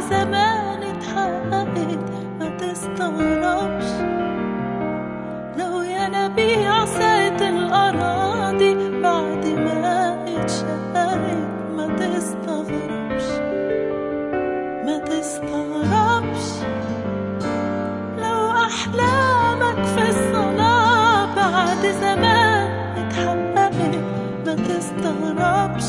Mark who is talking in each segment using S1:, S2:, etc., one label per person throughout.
S1: زمان اتحققت ما تستغربش. لو يا نبيع سقت الأراضي بعد ما اتشققت ما تستغربش. ما تستغربش. لو أحلامك في الصلاة بعد زمان اتحققت ما تستغربش.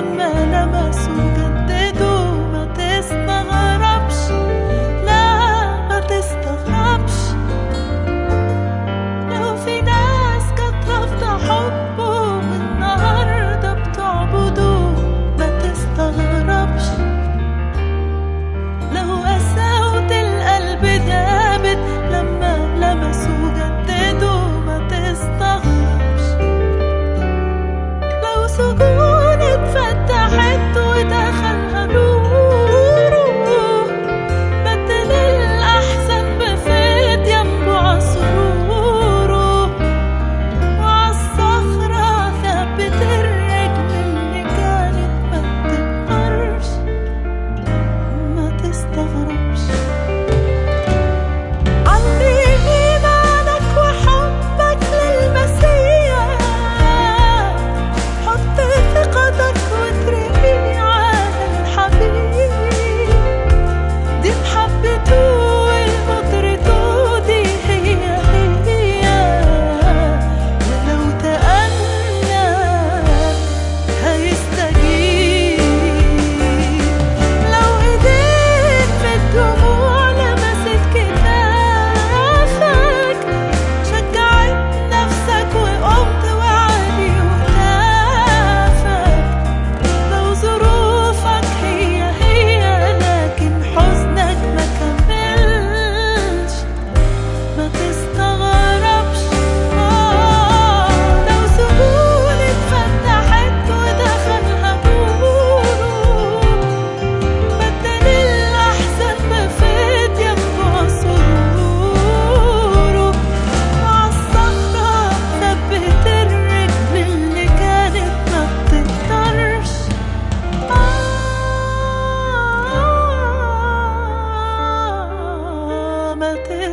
S1: Amen, amen, amen.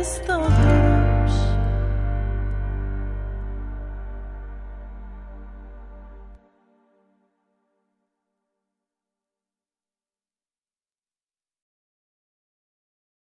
S1: Estou